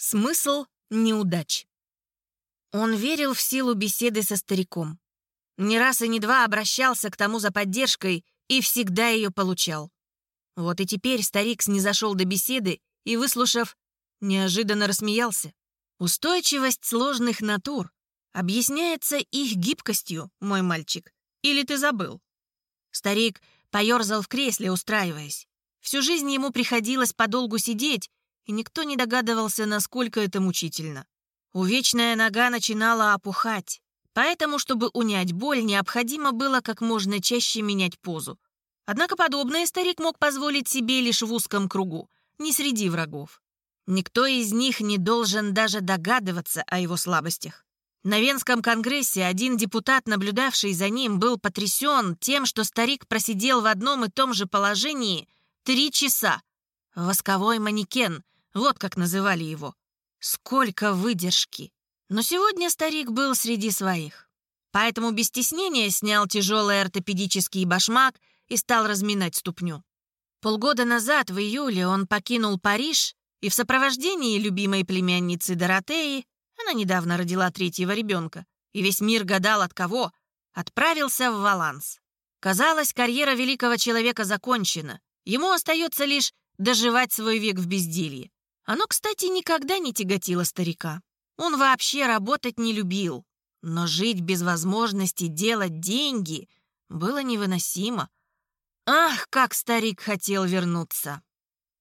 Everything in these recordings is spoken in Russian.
Смысл неудач. Он верил в силу беседы со стариком. Не раз и не два обращался к тому за поддержкой и всегда ее получал. Вот и теперь старик снизошел до беседы и, выслушав, неожиданно рассмеялся. Устойчивость сложных натур объясняется их гибкостью, мой мальчик. Или ты забыл? Старик поерзал в кресле, устраиваясь. Всю жизнь ему приходилось подолгу сидеть, и никто не догадывался, насколько это мучительно. Увечная нога начинала опухать, поэтому, чтобы унять боль, необходимо было как можно чаще менять позу. Однако подобное старик мог позволить себе лишь в узком кругу, не среди врагов. Никто из них не должен даже догадываться о его слабостях. На Венском конгрессе один депутат, наблюдавший за ним, был потрясен тем, что старик просидел в одном и том же положении три часа. Восковой манекен, вот как называли его. Сколько выдержки! Но сегодня старик был среди своих. Поэтому без стеснения снял тяжелый ортопедический башмак и стал разминать ступню. Полгода назад, в июле, он покинул Париж и в сопровождении любимой племянницы Доротеи, она недавно родила третьего ребенка, и весь мир гадал от кого, отправился в Валанс. Казалось, карьера великого человека закончена. Ему остается лишь доживать свой век в безделье. Оно, кстати, никогда не тяготило старика. Он вообще работать не любил. Но жить без возможности делать деньги было невыносимо. Ах, как старик хотел вернуться!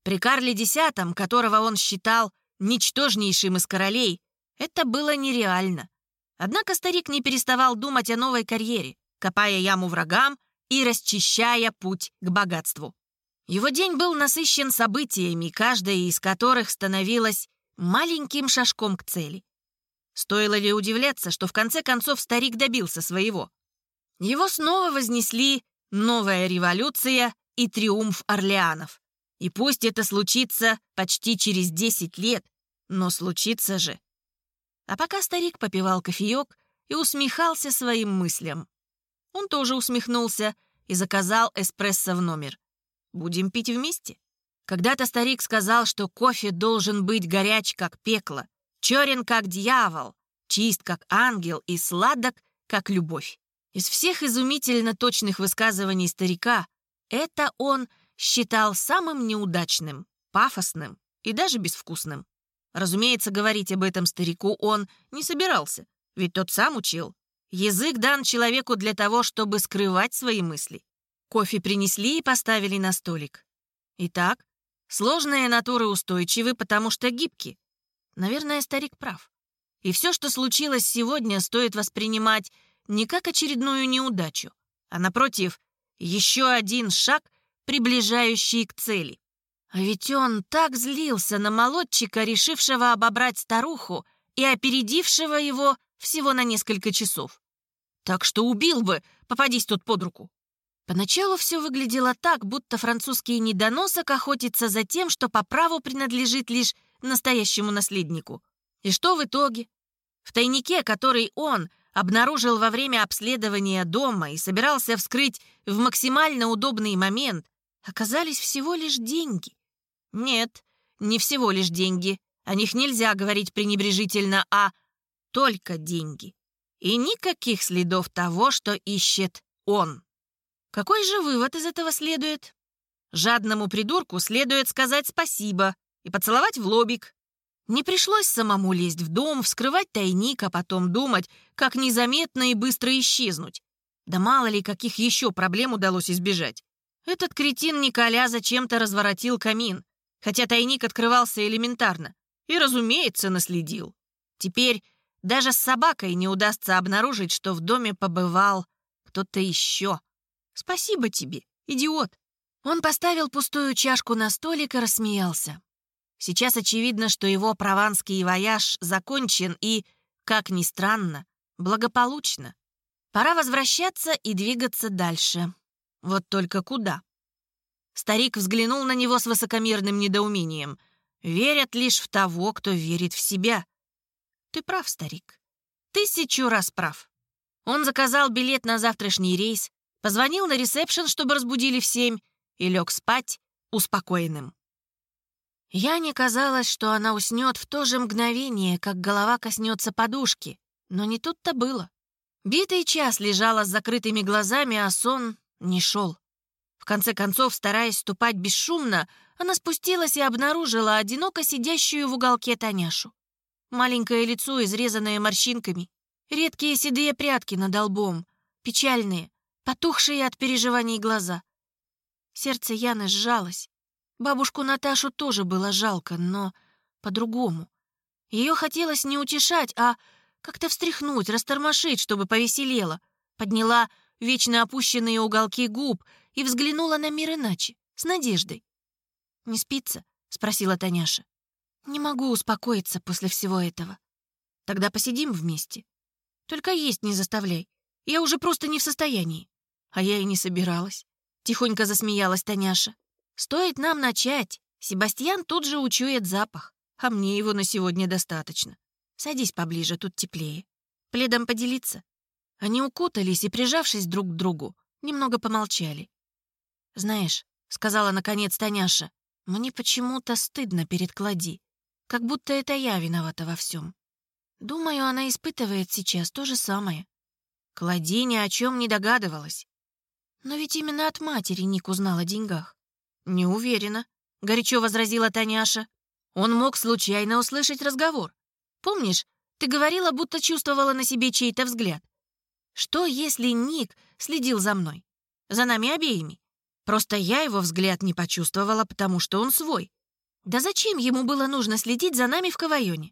При Карле X, которого он считал ничтожнейшим из королей, это было нереально. Однако старик не переставал думать о новой карьере, копая яму врагам и расчищая путь к богатству. Его день был насыщен событиями, каждая из которых становилась маленьким шажком к цели. Стоило ли удивляться, что в конце концов старик добился своего? Его снова вознесли новая революция и триумф Орлеанов. И пусть это случится почти через 10 лет, но случится же. А пока старик попивал кофеек и усмехался своим мыслям. Он тоже усмехнулся и заказал эспрессо в номер. Будем пить вместе?» Когда-то старик сказал, что кофе должен быть горяч, как пекло, черен, как дьявол, чист, как ангел и сладок, как любовь. Из всех изумительно точных высказываний старика это он считал самым неудачным, пафосным и даже безвкусным. Разумеется, говорить об этом старику он не собирался, ведь тот сам учил. Язык дан человеку для того, чтобы скрывать свои мысли. Кофе принесли и поставили на столик. Итак, сложные натуры устойчивы, потому что гибки. Наверное, старик прав. И все, что случилось сегодня, стоит воспринимать не как очередную неудачу, а, напротив, еще один шаг, приближающий к цели. А ведь он так злился на молодчика, решившего обобрать старуху и опередившего его всего на несколько часов. Так что убил бы, попадись тут под руку. Поначалу все выглядело так, будто французский недоносок охотится за тем, что по праву принадлежит лишь настоящему наследнику. И что в итоге? В тайнике, который он обнаружил во время обследования дома и собирался вскрыть в максимально удобный момент, оказались всего лишь деньги. Нет, не всего лишь деньги. О них нельзя говорить пренебрежительно, а только деньги. И никаких следов того, что ищет он. Какой же вывод из этого следует? Жадному придурку следует сказать спасибо и поцеловать в лобик. Не пришлось самому лезть в дом, вскрывать тайник, а потом думать, как незаметно и быстро исчезнуть. Да мало ли, каких еще проблем удалось избежать. Этот кретин Николя зачем-то разворотил камин, хотя тайник открывался элементарно. И, разумеется, наследил. Теперь даже с собакой не удастся обнаружить, что в доме побывал кто-то еще. Спасибо тебе, идиот!» Он поставил пустую чашку на столик и рассмеялся. Сейчас очевидно, что его прованский вояж закончен и, как ни странно, благополучно. Пора возвращаться и двигаться дальше. Вот только куда? Старик взглянул на него с высокомерным недоумением. Верят лишь в того, кто верит в себя. Ты прав, старик. Тысячу раз прав. Он заказал билет на завтрашний рейс, Позвонил на ресепшн, чтобы разбудили в семь, и лег спать успокоенным. Яне казалось, что она уснет в то же мгновение, как голова коснется подушки, но не тут-то было. Битый час лежала с закрытыми глазами, а сон не шел. В конце концов, стараясь ступать бесшумно, она спустилась и обнаружила одиноко сидящую в уголке Таняшу. Маленькое лицо, изрезанное морщинками, редкие седые прятки над лбом, печальные, потухшие от переживаний глаза. Сердце Яны сжалось. Бабушку Наташу тоже было жалко, но по-другому. Ее хотелось не утешать, а как-то встряхнуть, растормошить, чтобы повеселела. Подняла вечно опущенные уголки губ и взглянула на мир иначе, с надеждой. «Не спится?» — спросила Таняша. «Не могу успокоиться после всего этого. Тогда посидим вместе. Только есть не заставляй. Я уже просто не в состоянии». А я и не собиралась. Тихонько засмеялась Таняша. «Стоит нам начать. Себастьян тут же учует запах, а мне его на сегодня достаточно. Садись поближе, тут теплее. Пледом поделиться?» Они укутались и, прижавшись друг к другу, немного помолчали. «Знаешь», — сказала наконец Таняша, «мне почему-то стыдно перед Клади, как будто это я виновата во всем. Думаю, она испытывает сейчас то же самое». Клади ни о чем не догадывалась. Но ведь именно от матери Ник узнал о деньгах. «Не уверена», — горячо возразила Таняша. Он мог случайно услышать разговор. Помнишь, ты говорила, будто чувствовала на себе чей-то взгляд. Что, если Ник следил за мной? За нами обеими. Просто я его взгляд не почувствовала, потому что он свой. Да зачем ему было нужно следить за нами в Кавайоне?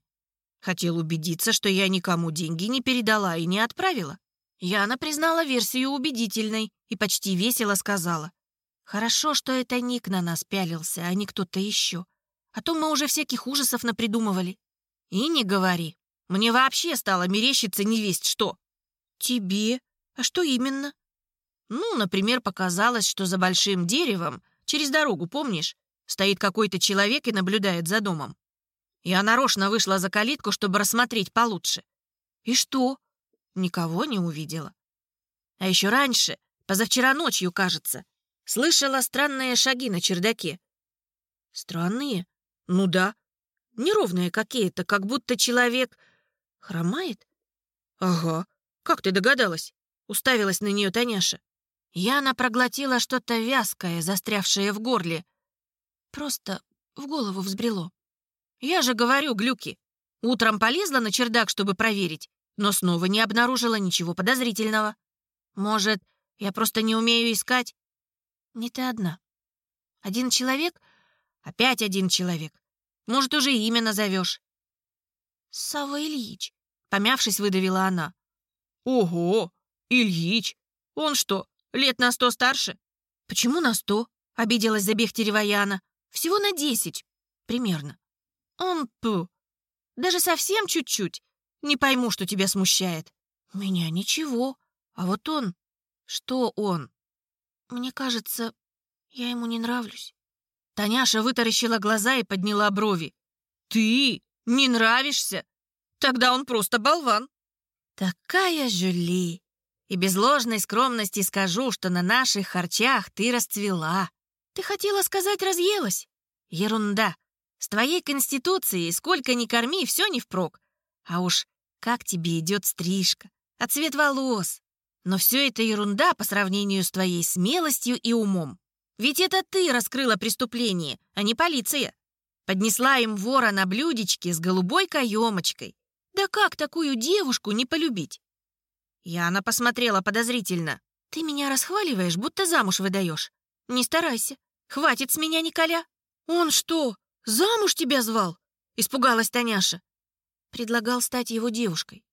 Хотел убедиться, что я никому деньги не передала и не отправила. Яна признала версию убедительной и почти весело сказала. «Хорошо, что это Ник на нас пялился, а не кто-то еще. А то мы уже всяких ужасов напридумывали. И не говори. Мне вообще стало мерещиться невесть что. «Тебе? А что именно?» «Ну, например, показалось, что за большим деревом, через дорогу, помнишь, стоит какой-то человек и наблюдает за домом. Я нарочно вышла за калитку, чтобы рассмотреть получше. И что? Никого не увидела. А еще раньше, позавчера ночью, кажется, слышала странные шаги на чердаке. Странные? Ну да. Неровные какие-то, как будто человек хромает. Ага. «Как ты догадалась?» — уставилась на нее Таняша. Яна проглотила что-то вязкое, застрявшее в горле. Просто в голову взбрело. «Я же говорю, глюки. Утром полезла на чердак, чтобы проверить, но снова не обнаружила ничего подозрительного. Может, я просто не умею искать?» «Не ты одна. Один человек? Опять один человек. Может, уже имя назовешь?» «Савва Ильич», — помявшись, выдавила она. «Ого! Ильич! Он что, лет на сто старше?» «Почему на сто?» — обиделась Забехтерева Яна. «Всего на десять. Примерно». «Он, пу, даже совсем чуть-чуть. Не пойму, что тебя смущает». «Меня ничего. А вот он...» «Что он?» «Мне кажется, я ему не нравлюсь». Таняша вытаращила глаза и подняла брови. «Ты не нравишься? Тогда он просто болван». «Такая Жюли! И без ложной скромности скажу, что на наших харчах ты расцвела. Ты хотела сказать «разъелась»? Ерунда. С твоей конституцией сколько ни корми, все не впрок. А уж как тебе идет стрижка, а цвет волос. Но все это ерунда по сравнению с твоей смелостью и умом. Ведь это ты раскрыла преступление, а не полиция. Поднесла им вора на блюдечке с голубой каемочкой, да как такую девушку не полюбить? Яна посмотрела подозрительно. Ты меня расхваливаешь, будто замуж выдаешь. Не старайся. Хватит с меня, Николя. Он что, замуж тебя звал? Испугалась Таняша. Предлагал стать его девушкой.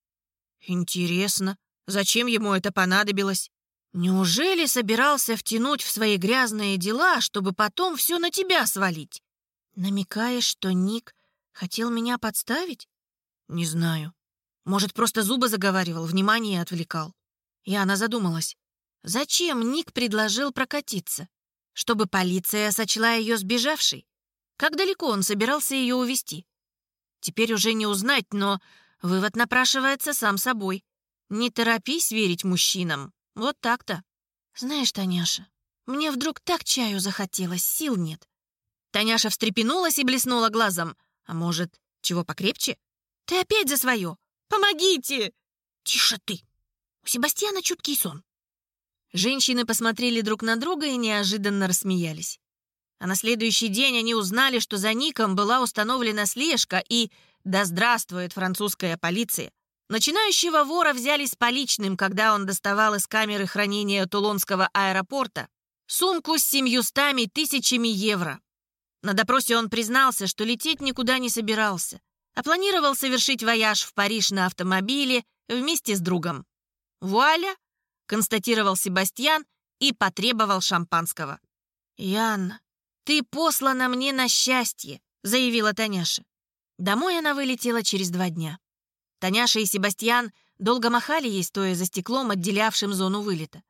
Интересно, зачем ему это понадобилось? Неужели собирался втянуть в свои грязные дела, чтобы потом все на тебя свалить? Намекаешь, что Ник хотел меня подставить? «Не знаю. Может, просто зубы заговаривал, внимание отвлекал». И она задумалась. Зачем Ник предложил прокатиться? Чтобы полиция сочла ее сбежавшей? Как далеко он собирался ее увести? Теперь уже не узнать, но вывод напрашивается сам собой. Не торопись верить мужчинам. Вот так-то. Знаешь, Таняша, мне вдруг так чаю захотелось, сил нет. Таняша встрепенулась и блеснула глазом. «А может, чего покрепче?» «Ты опять за свое! Помогите!» «Тише ты! У Себастьяна чуткий сон!» Женщины посмотрели друг на друга и неожиданно рассмеялись. А на следующий день они узнали, что за Ником была установлена слежка и «Да здравствует французская полиция!» Начинающего вора взяли с поличным, когда он доставал из камеры хранения Тулонского аэропорта сумку с семьюстами тысячами евро. На допросе он признался, что лететь никуда не собирался, а планировал совершить вояж в Париж на автомобиле вместе с другом. «Вуаля!» — констатировал Себастьян и потребовал шампанского. «Ян, ты послана мне на счастье», — заявила Таняша. Домой она вылетела через два дня. Таняша и Себастьян долго махали ей, стоя за стеклом, отделявшим зону вылета.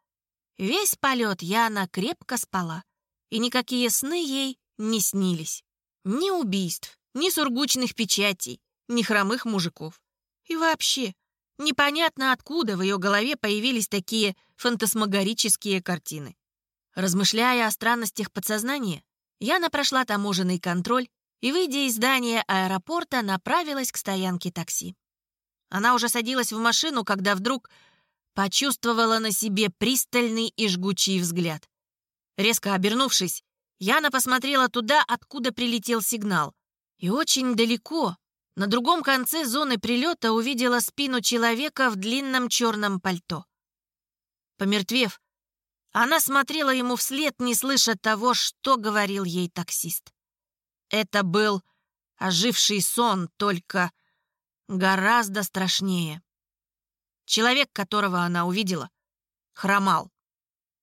Весь полет Яна крепко спала, и никакие сны ей не снились. Ни убийств, ни сургучных печатей, ни хромых мужиков. И вообще, непонятно откуда в ее голове появились такие фантасмагорические картины. Размышляя о странностях подсознания, Яна прошла таможенный контроль и, выйдя из здания аэропорта, направилась к стоянке такси. Она уже садилась в машину, когда вдруг почувствовала на себе пристальный и жгучий взгляд. Резко обернувшись, Яна посмотрела туда, откуда прилетел сигнал. И очень далеко, на другом конце зоны прилета, увидела спину человека в длинном черном пальто. Помертвев, она смотрела ему вслед, не слыша того, что говорил ей таксист. Это был оживший сон, только гораздо страшнее. Человек, которого она увидела, хромал.